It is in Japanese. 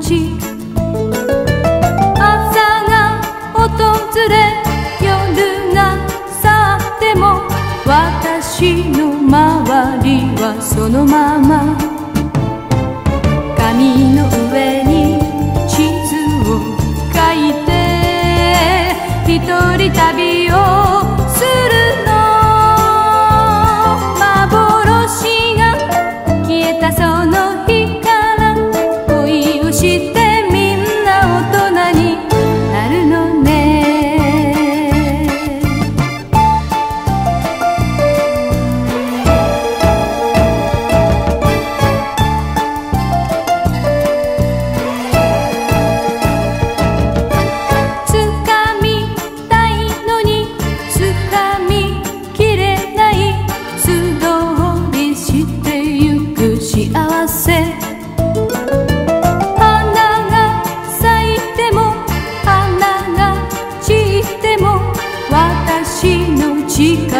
ち。朝が訪れ夜が去っても私の周りはそのまま。髪 te